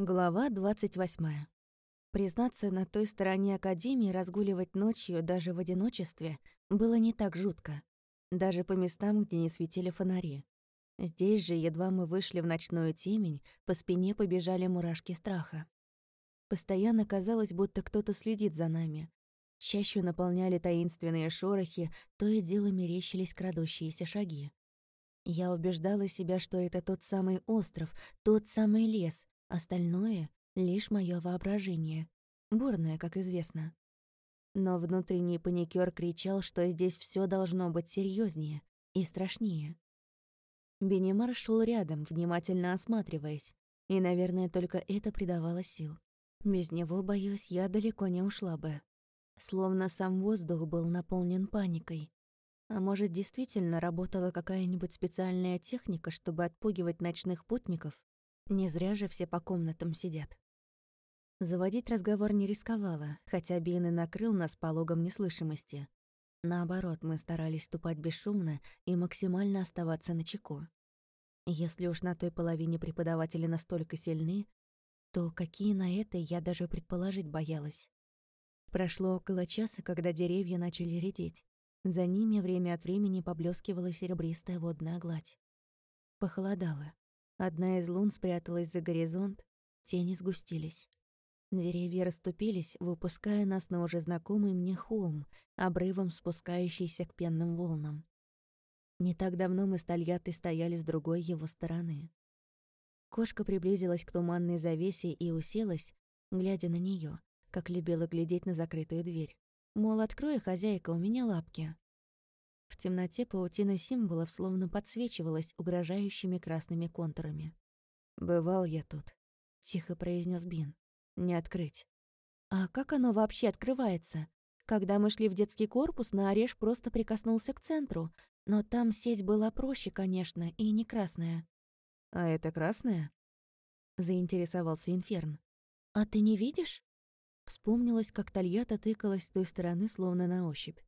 Глава 28. Признаться, на той стороне Академии разгуливать ночью даже в одиночестве было не так жутко. Даже по местам, где не светили фонари. Здесь же, едва мы вышли в ночную темень, по спине побежали мурашки страха. Постоянно казалось, будто кто-то следит за нами. Чаще наполняли таинственные шорохи, то и дело мерещились крадущиеся шаги. Я убеждала себя, что это тот самый остров, тот самый лес, Остальное — лишь мое воображение. Бурное, как известно. Но внутренний паникер кричал, что здесь все должно быть серьезнее и страшнее. Бенемар шел рядом, внимательно осматриваясь, и, наверное, только это придавало сил. Без него, боюсь, я далеко не ушла бы. Словно сам воздух был наполнен паникой. А может, действительно работала какая-нибудь специальная техника, чтобы отпугивать ночных путников? Не зря же все по комнатам сидят. Заводить разговор не рисковала, хотя Бин и накрыл нас пологом неслышимости. Наоборот, мы старались ступать бесшумно и максимально оставаться на чеку. Если уж на той половине преподаватели настолько сильны, то какие на этой я даже предположить боялась. Прошло около часа, когда деревья начали редеть. За ними время от времени поблескивала серебристая водная гладь. Похолодало. Одна из лун спряталась за горизонт, тени сгустились. Деревья расступились, выпуская нас на уже знакомый мне холм, обрывом спускающийся к пенным волнам. Не так давно мы с Тольяттой стояли с другой его стороны. Кошка приблизилась к туманной завесе и уселась, глядя на нее, как любила глядеть на закрытую дверь. Мол, открой, хозяйка, у меня лапки. В темноте паутина символов словно подсвечивалась угрожающими красными контурами. «Бывал я тут», — тихо произнес Бин. «Не открыть». «А как оно вообще открывается? Когда мы шли в детский корпус, на ореш просто прикоснулся к центру, но там сеть была проще, конечно, и не красная». «А это красная?» — заинтересовался Инферн. «А ты не видишь?» Вспомнилось, как Тольятта тыкалась с той стороны, словно на ощупь.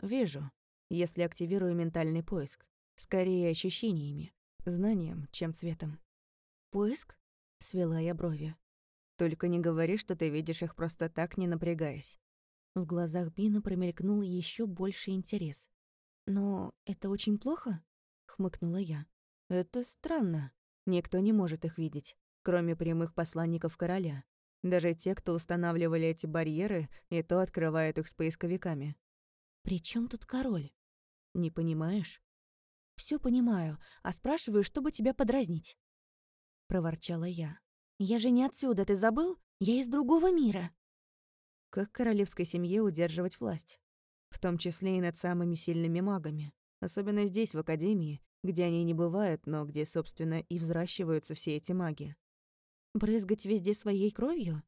«Вижу», если активирую ментальный поиск. Скорее ощущениями, знанием, чем цветом. «Поиск?» — свела я брови. «Только не говори, что ты видишь их просто так, не напрягаясь». В глазах Бина промелькнул еще больше интерес. «Но это очень плохо?» — хмыкнула я. «Это странно. Никто не может их видеть, кроме прямых посланников короля. Даже те, кто устанавливали эти барьеры, и то открывают их с поисковиками». «При чем тут король?» Не понимаешь? Все понимаю, а спрашиваю, чтобы тебя подразнить. Проворчала я. Я же не отсюда, ты забыл? Я из другого мира. Как королевской семье удерживать власть? В том числе и над самыми сильными магами. Особенно здесь, в Академии, где они не бывают, но где, собственно, и взращиваются все эти маги. Брызгать везде своей кровью?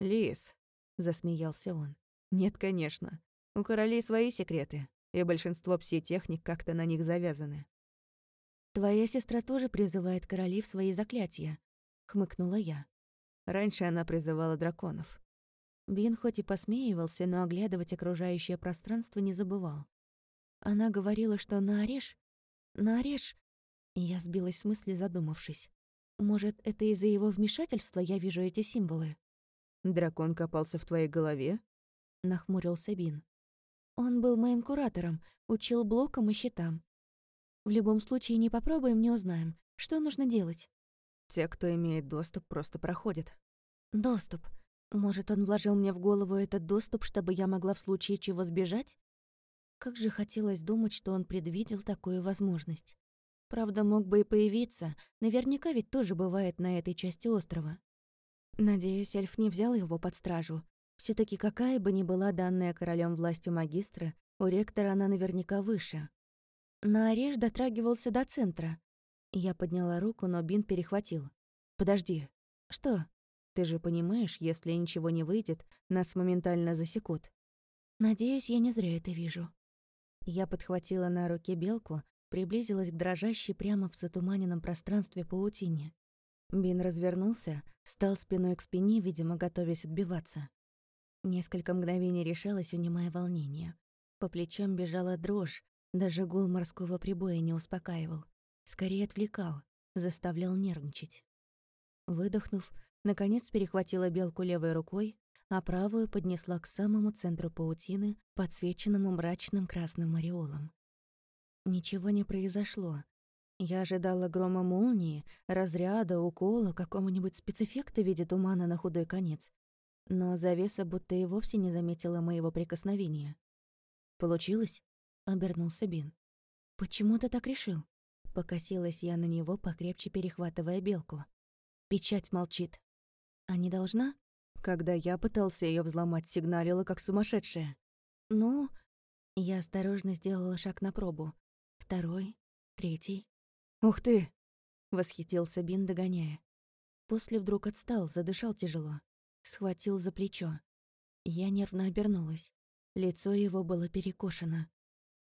Лис, засмеялся он. Нет, конечно. У королей свои секреты, и большинство пси-техник как-то на них завязаны. «Твоя сестра тоже призывает королей в свои заклятия», — хмыкнула я. Раньше она призывала драконов. Бин хоть и посмеивался, но оглядывать окружающее пространство не забывал. Она говорила, что на ореш... На ореш... Я сбилась с мысли, задумавшись. Может, это из-за его вмешательства я вижу эти символы? «Дракон копался в твоей голове?» — нахмурился Бин. Он был моим куратором, учил блокам и щитам. В любом случае, не попробуем, не узнаем. Что нужно делать? Те, кто имеет доступ, просто проходят. Доступ. Может, он вложил мне в голову этот доступ, чтобы я могла в случае чего сбежать? Как же хотелось думать, что он предвидел такую возможность. Правда, мог бы и появиться. Наверняка ведь тоже бывает на этой части острова. Надеюсь, эльф не взял его под стражу, все таки какая бы ни была данная королем властью магистра, у ректора она наверняка выше. На ореш дотрагивался до центра. Я подняла руку, но Бин перехватил. «Подожди. Что? Ты же понимаешь, если ничего не выйдет, нас моментально засекут. Надеюсь, я не зря это вижу». Я подхватила на руке белку, приблизилась к дрожащей прямо в затуманенном пространстве паутине. Бин развернулся, встал спиной к спине, видимо, готовясь отбиваться. Несколько мгновений решалась, унимая волнение. По плечам бежала дрожь, даже гул морского прибоя не успокаивал. Скорее отвлекал, заставлял нервничать. Выдохнув, наконец перехватила белку левой рукой, а правую поднесла к самому центру паутины, подсвеченному мрачным красным ореолом. Ничего не произошло. Я ожидала грома молнии, разряда, укола, какого-нибудь спецэффекта в виде тумана на худой конец. Но завеса будто и вовсе не заметила моего прикосновения. «Получилось?» — обернулся Бин. «Почему ты так решил?» Покосилась я на него, покрепче перехватывая белку. Печать молчит. «А не должна?» Когда я пытался ее взломать, сигналила как сумасшедшая. «Ну...» Я осторожно сделала шаг на пробу. Второй, третий. «Ух ты!» — восхитился Бин, догоняя. После вдруг отстал, задышал тяжело. Схватил за плечо. Я нервно обернулась. Лицо его было перекошено.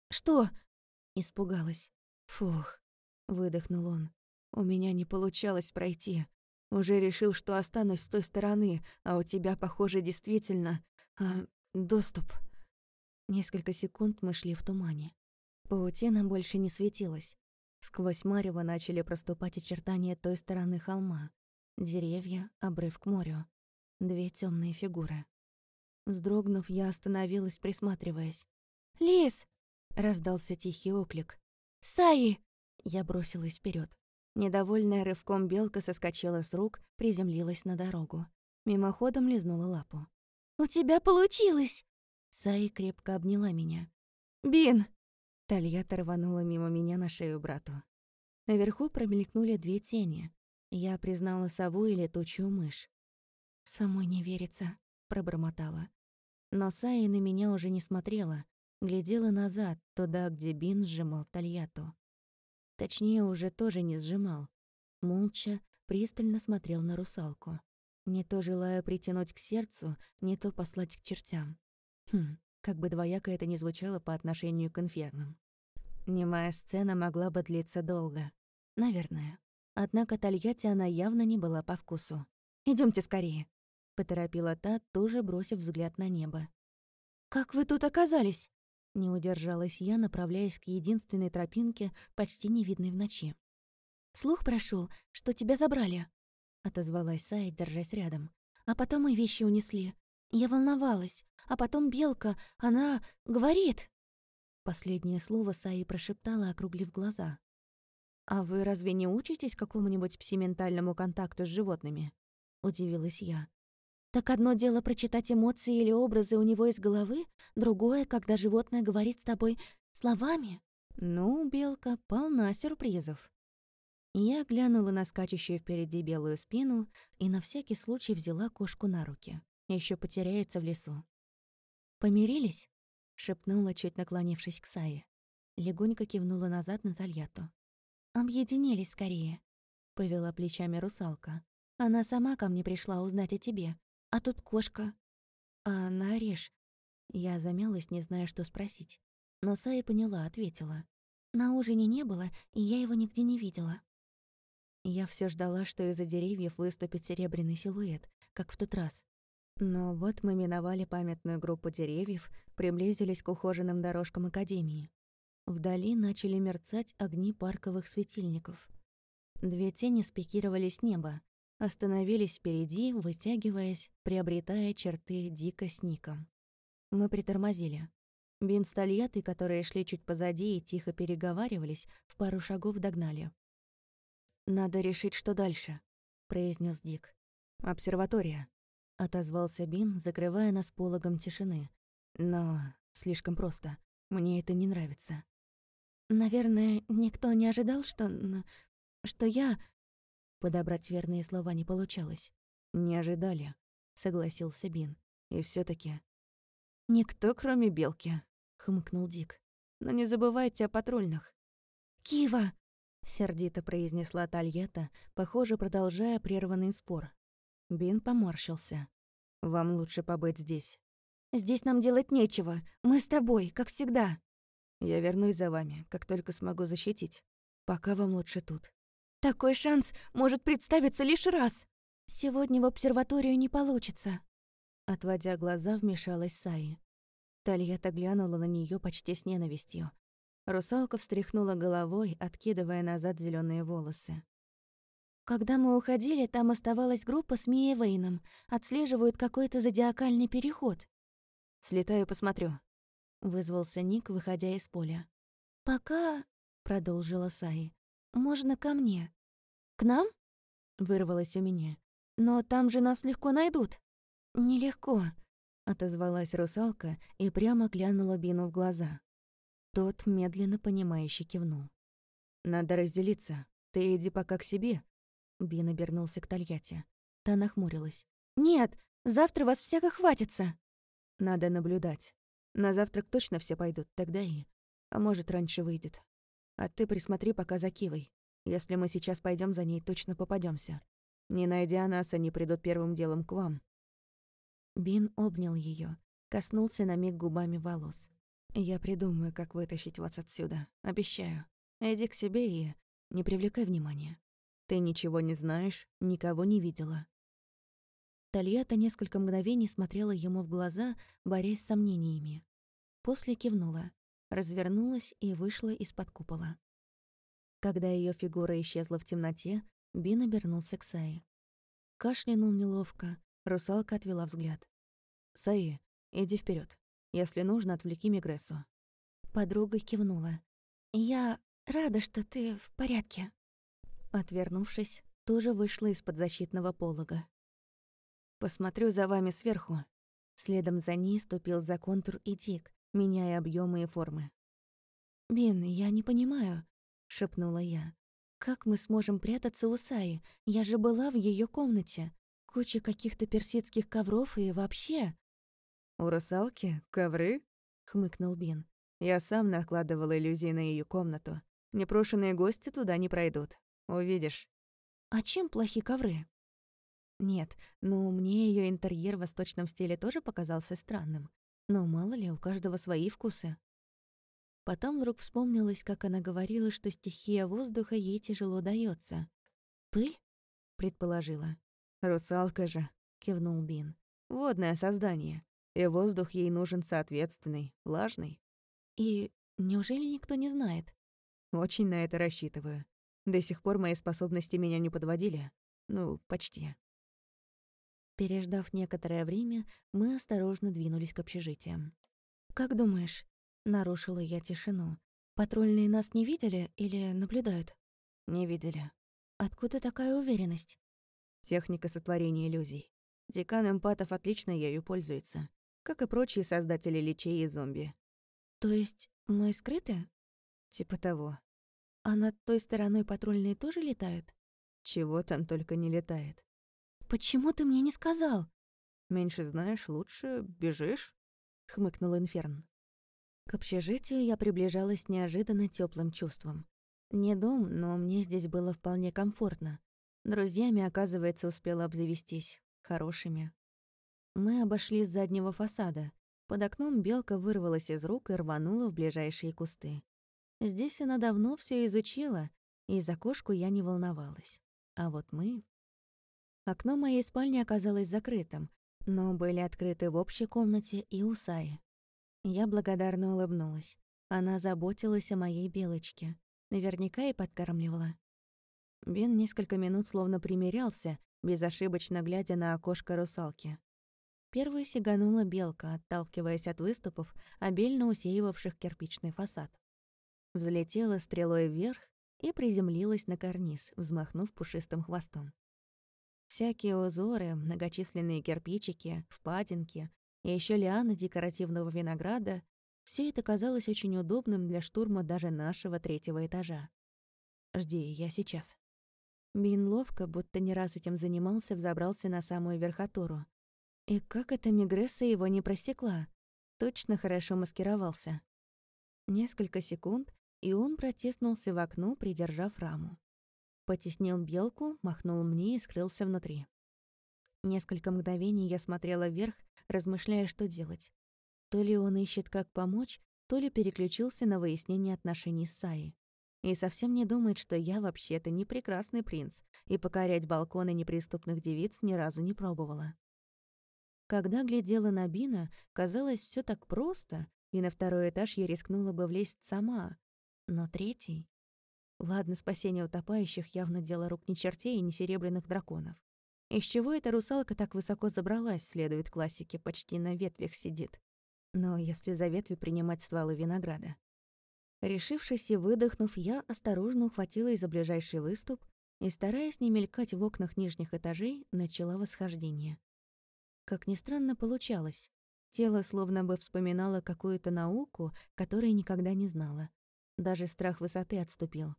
«Что?» — испугалась. «Фух», — выдохнул он. «У меня не получалось пройти. Уже решил, что останусь с той стороны, а у тебя, похоже, действительно... А, доступ». Несколько секунд мы шли в тумане. Паутина больше не светилась. Сквозь марево начали проступать очертания той стороны холма. Деревья, обрыв к морю. Две темные фигуры. Вздрогнув, я остановилась, присматриваясь. «Лис!» — раздался тихий оклик. «Саи!» Я бросилась вперед. Недовольная рывком белка соскочила с рук, приземлилась на дорогу. Мимоходом лизнула лапу. «У тебя получилось!» Саи крепко обняла меня. «Бин!» Тольятта рванула мимо меня на шею брату. Наверху промелькнули две тени. Я признала сову и летучую мышь. «Самой не верится», — пробормотала. Но Саи на меня уже не смотрела, глядела назад, туда, где Бин сжимал Тольятту. Точнее, уже тоже не сжимал. Молча, пристально смотрел на русалку. Не то желая притянуть к сердцу, не то послать к чертям. Хм, как бы двояко это ни звучало по отношению к инфернам. Немая сцена могла бы длиться долго. Наверное. Однако Тольятти она явно не была по вкусу. Идемте скорее», — поторопила та, тоже бросив взгляд на небо. «Как вы тут оказались?» Не удержалась я, направляясь к единственной тропинке, почти невидной в ночи. «Слух прошел, что тебя забрали», — отозвалась Сая, держась рядом. «А потом и вещи унесли. Я волновалась. А потом Белка, она говорит...» Последнее слово Саи прошептала, округлив глаза. «А вы разве не учитесь какому-нибудь псиментальному контакту с животными?» — удивилась я. Так одно дело прочитать эмоции или образы у него из головы, другое, когда животное говорит с тобой словами. Ну, белка полна сюрпризов. Я глянула на скачущую впереди белую спину и на всякий случай взяла кошку на руки. Еще потеряется в лесу. «Помирились?» — шепнула, чуть наклонившись к Сае. Легонько кивнула назад на Тольятту. «Объединились скорее», — повела плечами русалка. «Она сама ко мне пришла узнать о тебе, а тут кошка. А она. Я замялась, не зная, что спросить. Но Сая поняла, ответила. На ужине не было, и я его нигде не видела. Я все ждала, что из-за деревьев выступит серебряный силуэт, как в тот раз. Но вот мы миновали памятную группу деревьев, приблизились к ухоженным дорожкам Академии. Вдали начали мерцать огни парковых светильников. Две тени спикировали с неба, остановились впереди, вытягиваясь, приобретая черты дико с ником. Мы притормозили. Бин с Тольяттой, которые шли чуть позади и тихо переговаривались, в пару шагов догнали. «Надо решить, что дальше», — произнес Дик. «Обсерватория», — отозвался Бин, закрывая нас пологом тишины. «Но слишком просто. Мне это не нравится». «Наверное, никто не ожидал, что... что я...» Подобрать верные слова не получалось. «Не ожидали», — согласился Бин. «И все таки «Никто, кроме Белки», — хмыкнул Дик. «Но не забывайте о патрульных». «Кива!» — сердито произнесла Тольетта, похоже, продолжая прерванный спор. Бин поморщился. «Вам лучше побыть здесь». «Здесь нам делать нечего. Мы с тобой, как всегда». «Я вернусь за вами, как только смогу защитить. Пока вам лучше тут». Такой шанс может представиться лишь раз. Сегодня в обсерваторию не получится. Отводя глаза, вмешалась Саи. Тальята глянула на нее почти с ненавистью. Русалка встряхнула головой, откидывая назад зеленые волосы. Когда мы уходили, там оставалась группа с Мией Вейном. Отслеживают какой-то зодиакальный переход. «Слетаю, посмотрю», — вызвался Ник, выходя из поля. «Пока», — продолжила Саи, — «можно ко мне». «К нам?» — вырвалось у меня. «Но там же нас легко найдут». «Нелегко», — отозвалась русалка и прямо глянула Бину в глаза. Тот медленно понимающе кивнул. «Надо разделиться. Ты иди пока к себе». Бин обернулся к Тольятти. Та нахмурилась. «Нет, завтра вас всех охватится». «Надо наблюдать. На завтрак точно все пойдут, тогда и... А может, раньше выйдет. А ты присмотри пока за Кивой. Если мы сейчас пойдем за ней, точно попадемся. Не найдя нас, они придут первым делом к вам». Бин обнял ее, коснулся на миг губами волос. «Я придумаю, как вытащить вас отсюда. Обещаю. Иди к себе и не привлекай внимания. Ты ничего не знаешь, никого не видела». Тольятта несколько мгновений смотрела ему в глаза, борясь с сомнениями. После кивнула, развернулась и вышла из-под купола. Когда ее фигура исчезла в темноте, Бин обернулся к Сае. Кашлянул неловко, русалка отвела взгляд. «Саи, иди вперед. Если нужно, отвлеки Мигрессу». Подруга кивнула. «Я рада, что ты в порядке». Отвернувшись, тоже вышла из-под защитного полога. «Посмотрю за вами сверху». Следом за ней ступил за контур и Дик, меняя объемы и формы. «Бин, я не понимаю», — шепнула я. «Как мы сможем прятаться у Саи? Я же была в ее комнате. Куча каких-то персидских ковров и вообще...» «У русалки? Ковры?» — хмыкнул Бин. «Я сам накладывал иллюзии на ее комнату. Непрошенные гости туда не пройдут. Увидишь». «А чем плохи ковры?» Нет, ну мне ее интерьер в восточном стиле тоже показался странным. Но мало ли, у каждого свои вкусы. Потом вдруг вспомнилось, как она говорила, что стихия воздуха ей тяжело дается. «Пыль?» — предположила. «Русалка же», — кивнул Бин. «Водное создание и воздух ей нужен соответственный, влажный. И неужели никто не знает? Очень на это рассчитываю. До сих пор мои способности меня не подводили. Ну, почти. Переждав некоторое время, мы осторожно двинулись к общежитиям. «Как думаешь?» — нарушила я тишину. «Патрульные нас не видели или наблюдают?» «Не видели». «Откуда такая уверенность?» «Техника сотворения иллюзий. Декан эмпатов отлично ею пользуется как и прочие создатели личей и зомби. То есть мы скрыты? Типа того. А над той стороной патрульные тоже летают? Чего там только не летает. Почему ты мне не сказал? Меньше знаешь, лучше бежишь, хмыкнул Инферн. К общежитию я приближалась неожиданно теплым чувством. Не дом, но мне здесь было вполне комфортно. Друзьями, оказывается, успела обзавестись. Хорошими. Мы обошли с заднего фасада. Под окном белка вырвалась из рук и рванула в ближайшие кусты. Здесь она давно все изучила, и за кошку я не волновалась. А вот мы... Окно моей спальни оказалось закрытым, но были открыты в общей комнате и у Саи. Я благодарно улыбнулась. Она заботилась о моей белочке. Наверняка и подкармливала. Бен несколько минут словно примирялся, безошибочно глядя на окошко русалки. Первой сиганула белка, отталкиваясь от выступов, обильно усеивавших кирпичный фасад. Взлетела стрелой вверх и приземлилась на карниз, взмахнув пушистым хвостом. Всякие узоры, многочисленные кирпичики, впадинки и еще лианы декоративного винограда — все это казалось очень удобным для штурма даже нашего третьего этажа. «Жди, я сейчас». Бин ловко, будто не раз этим занимался, взобрался на самую верхотуру, и как эта Мигресса его не просекла? Точно хорошо маскировался. Несколько секунд, и он протиснулся в окно, придержав раму. Потеснил белку, махнул мне и скрылся внутри. Несколько мгновений я смотрела вверх, размышляя, что делать. То ли он ищет, как помочь, то ли переключился на выяснение отношений с Саей. И совсем не думает, что я вообще-то не прекрасный принц, и покорять балконы неприступных девиц ни разу не пробовала. Когда глядела на Бина, казалось все так просто, и на второй этаж я рискнула бы влезть сама. Но третий... Ладно, спасение утопающих явно дело рук не чертей и не серебряных драконов. Из чего эта русалка так высоко забралась, следует классике, почти на ветвях сидит. Но если за ветви принимать стволы винограда. Решившись и выдохнув, я осторожно ухватила из-за ближайший выступ и, стараясь не мелькать в окнах нижних этажей, начала восхождение. Как ни странно, получалось. Тело словно бы вспоминало какую-то науку, которой никогда не знала. Даже страх высоты отступил.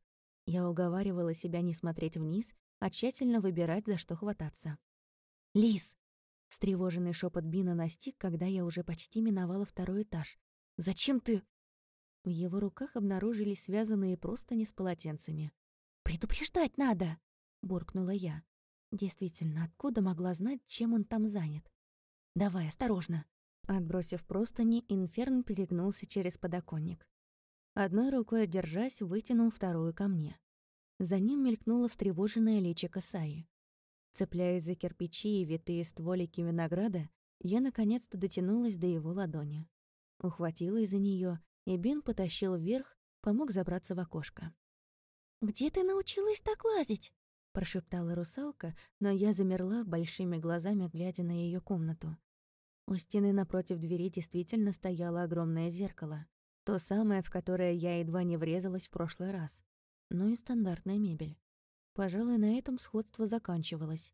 Я уговаривала себя не смотреть вниз, а тщательно выбирать, за что хвататься. «Лис!» — встревоженный шепот Бина настиг, когда я уже почти миновала второй этаж. «Зачем ты...» В его руках обнаружились связанные простыни с полотенцами. «Предупреждать надо!» — буркнула я. Действительно, откуда могла знать, чем он там занят? «Давай, осторожно!» Отбросив простыни, Инферн перегнулся через подоконник. Одной рукой держась, вытянул вторую ко мне. За ним мелькнуло встревоженное личико Саи. Цепляясь за кирпичи и витые стволики винограда, я наконец-то дотянулась до его ладони. Ухватилась за нее, и Бен потащил вверх, помог забраться в окошко. «Где ты научилась так лазить?» — прошептала русалка, но я замерла, большими глазами глядя на ее комнату. У стены напротив двери действительно стояло огромное зеркало. То самое, в которое я едва не врезалась в прошлый раз но и стандартная мебель. Пожалуй, на этом сходство заканчивалось.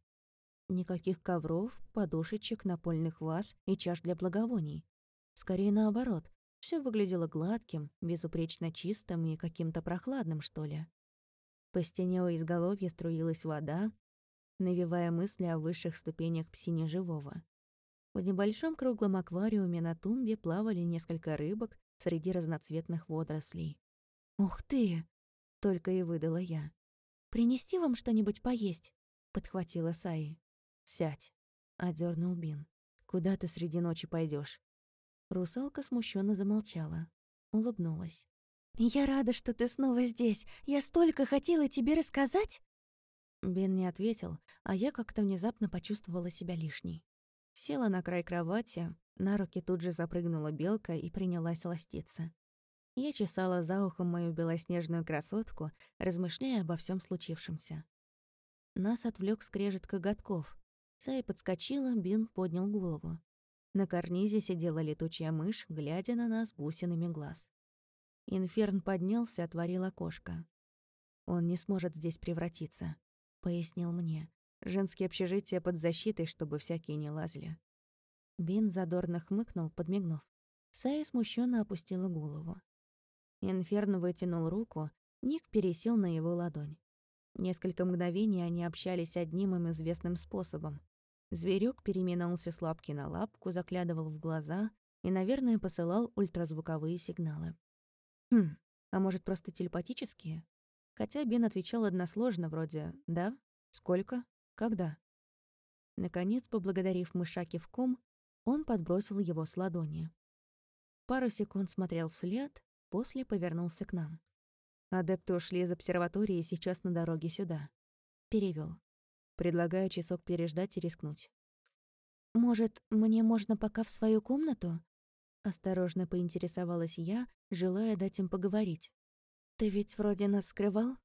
Никаких ковров, подушечек, напольных ваз и чаш для благовоний. Скорее наоборот, все выглядело гладким, безупречно чистым и каким-то прохладным, что ли. По стене у изголовья струилась вода, навевая мысли о высших ступенях псине живого. В небольшом круглом аквариуме на тумбе плавали несколько рыбок среди разноцветных водорослей. «Ух ты!» Только и выдала я. «Принести вам что-нибудь поесть?» — подхватила Саи. «Сядь», — одернул Бин. «Куда ты среди ночи пойдешь? Русалка смущенно замолчала, улыбнулась. «Я рада, что ты снова здесь. Я столько хотела тебе рассказать!» Бен не ответил, а я как-то внезапно почувствовала себя лишней. Села на край кровати, на руки тут же запрыгнула белка и принялась ластиться. Я чесала за ухом мою белоснежную красотку, размышляя обо всем случившемся. Нас отвлек скрежет коготков. Сай подскочила, Бин поднял голову. На карнизе сидела летучая мышь, глядя на нас бусинами глаз. Инферн поднялся, отворил окошко. «Он не сможет здесь превратиться», — пояснил мне. «Женские общежития под защитой, чтобы всякие не лазили». Бин задорно хмыкнул, подмигнув. Сая смущенно опустила голову. Инферно вытянул руку, Ник пересел на его ладонь. Несколько мгновений они общались одним им известным способом. Зверек переминался с лапки на лапку, заглядывал в глаза и, наверное, посылал ультразвуковые сигналы. Хм, а может, просто телепатические? Хотя Бен отвечал односложно, вроде «да», «сколько», «когда». Наконец, поблагодарив мыша кивком, он подбросил его с ладони. Пару секунд смотрел вслед, После повернулся к нам. Адепты ушли из обсерватории сейчас на дороге сюда. Перевел. Предлагаю часок переждать и рискнуть. «Может, мне можно пока в свою комнату?» Осторожно поинтересовалась я, желая дать им поговорить. «Ты ведь вроде нас скрывал?»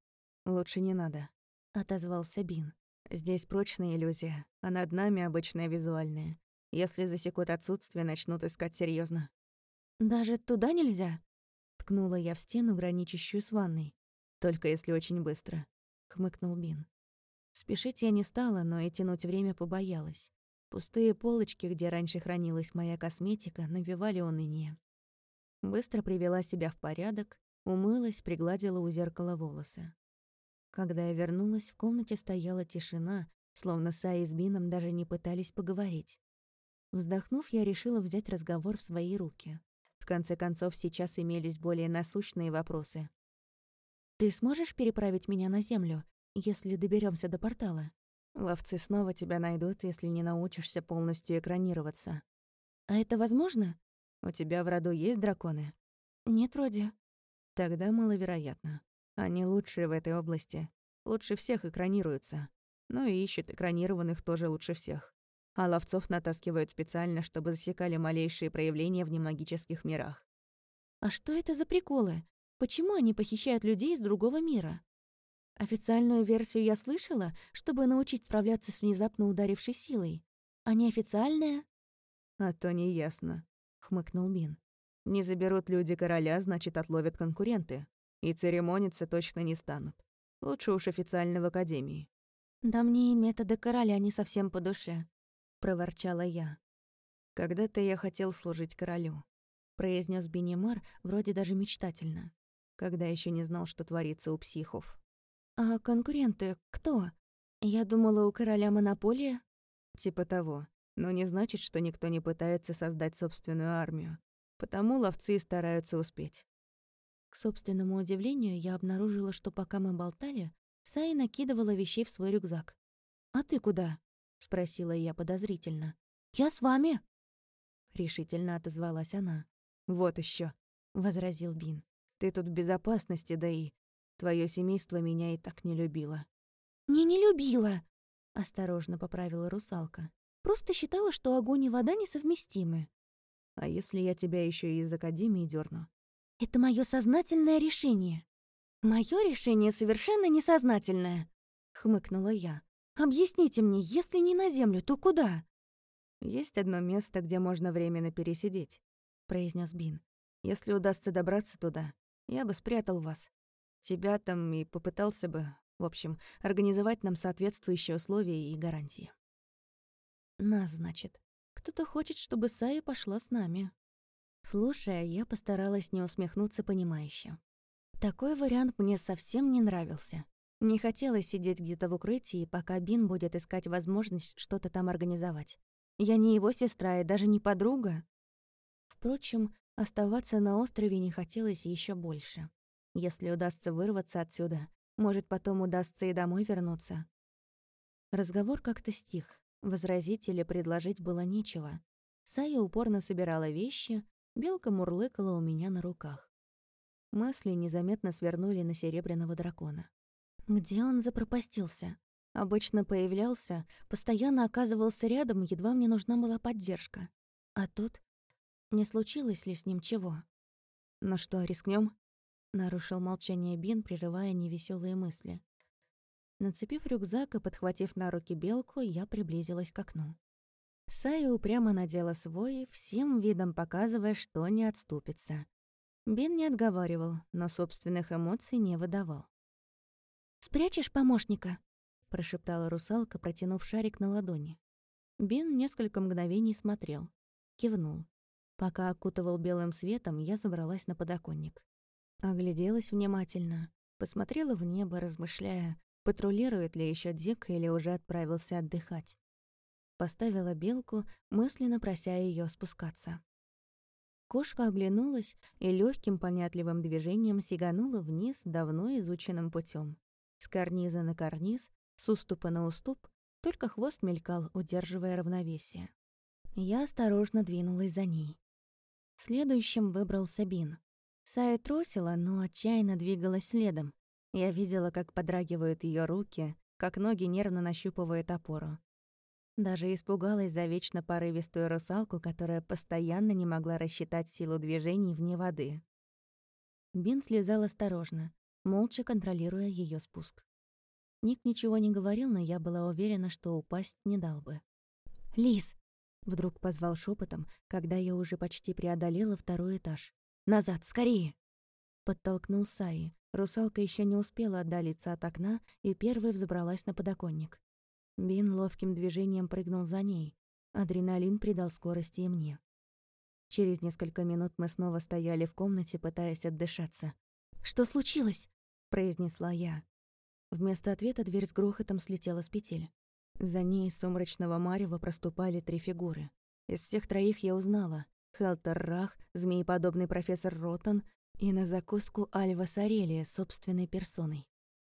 «Лучше не надо», — отозвался Бин. «Здесь прочная иллюзия, а над нами обычная визуальная. Если засекут отсутствие, начнут искать серьезно. «Даже туда нельзя?» Ткнула я в стену, граничащую с ванной. «Только если очень быстро», — хмыкнул Бин. Спешить я не стала, но и тянуть время побоялась. Пустые полочки, где раньше хранилась моя косметика, навевали уныние. Быстро привела себя в порядок, умылась, пригладила у зеркала волосы. Когда я вернулась, в комнате стояла тишина, словно Саи с Бином даже не пытались поговорить. Вздохнув, я решила взять разговор в свои руки. В конце концов, сейчас имелись более насущные вопросы. «Ты сможешь переправить меня на Землю, если доберемся до портала?» «Ловцы снова тебя найдут, если не научишься полностью экранироваться». «А это возможно?» «У тебя в роду есть драконы?» «Нет, вроде». «Тогда маловероятно. Они лучшие в этой области. Лучше всех экранируются. Но и ищут экранированных тоже лучше всех а ловцов натаскивают специально, чтобы засекали малейшие проявления в немагических мирах. А что это за приколы? Почему они похищают людей из другого мира? Официальную версию я слышала, чтобы научить справляться с внезапно ударившей силой. А неофициальная? А то не ясно, хмыкнул Бин. Не заберут люди короля, значит, отловят конкуренты. И церемониться точно не станут. Лучше уж официально в академии. Да мне и методы короля не совсем по душе, проворчала я. Когда-то я хотел служить королю, произнес Бенимар вроде даже мечтательно, когда еще не знал, что творится у психов. А конкуренты кто? Я думала, у короля монополия. Типа того. Но не значит, что никто не пытается создать собственную армию. Потому ловцы стараются успеть. К собственному удивлению, я обнаружила, что пока мы болтали, Сай накидывала вещей в свой рюкзак. «А ты куда?» — спросила я подозрительно. «Я с вами!» — решительно отозвалась она. «Вот еще, возразил Бин. «Ты тут в безопасности, да и твое семейство меня и так не любило». «Не не любила!» — осторожно поправила русалка. «Просто считала, что огонь и вода несовместимы». А если я тебя еще и из академии дерну? Это мое сознательное решение. Мое решение совершенно несознательное, хмыкнула я. Объясните мне, если не на землю, то куда? Есть одно место, где можно временно пересидеть, произнес Бин. Если удастся добраться туда, я бы спрятал вас. Тебя там и попытался бы, в общем, организовать нам соответствующие условия и гарантии. Нас, значит. Кто-то хочет, чтобы Сая пошла с нами. Слушая, я постаралась не усмехнуться понимающе. Такой вариант мне совсем не нравился. Не хотелось сидеть где-то в укрытии, пока Бин будет искать возможность что-то там организовать. Я не его сестра и даже не подруга. Впрочем, оставаться на острове не хотелось еще больше. Если удастся вырваться отсюда, может, потом удастся и домой вернуться. Разговор как-то стих. Возразить или предложить было нечего. Сая упорно собирала вещи, белка мурлыкала у меня на руках. Мысли незаметно свернули на серебряного дракона. Где он запропастился? Обычно появлялся, постоянно оказывался рядом, едва мне нужна была поддержка. А тут не случилось ли с ним чего? «Ну что, рискнем? нарушил молчание Бин, прерывая невеселые мысли. Нацепив рюкзак и подхватив на руки белку, я приблизилась к окну. Сая упрямо надела свой, всем видом показывая, что не отступится. Бин не отговаривал, но собственных эмоций не выдавал. «Спрячешь помощника?» — прошептала русалка, протянув шарик на ладони. Бин несколько мгновений смотрел, кивнул. Пока окутывал белым светом, я забралась на подоконник. Огляделась внимательно, посмотрела в небо, размышляя, Патрулирует ли еще Дик или уже отправился отдыхать. Поставила белку, мысленно прося ее спускаться. Кошка оглянулась и легким понятливым движением сиганула вниз давно изученным путем. С карниза на карниз, с уступа на уступ, только хвост мелькал, удерживая равновесие. Я осторожно двинулась за ней. Следующим выбрался Бин. Сая трусила, но отчаянно двигалась следом, я видела, как подрагивают ее руки, как ноги нервно нащупывают опору. Даже испугалась за вечно порывистую русалку, которая постоянно не могла рассчитать силу движений вне воды. Бин слезал осторожно, молча контролируя ее спуск. Ник ничего не говорил, но я была уверена, что упасть не дал бы. «Лис!» — вдруг позвал шепотом, когда я уже почти преодолела второй этаж. «Назад, скорее!» Подтолкнул Саи, Русалка еще не успела отдалиться от окна и первой взобралась на подоконник. Бин ловким движением прыгнул за ней. Адреналин придал скорости и мне. Через несколько минут мы снова стояли в комнате, пытаясь отдышаться. «Что случилось?» — произнесла я. Вместо ответа дверь с грохотом слетела с петель. За ней из сумрачного марева проступали три фигуры. Из всех троих я узнала. Хелтер Рах, змееподобный профессор Ротан и на закуску Альва Сарелия собственной персоной.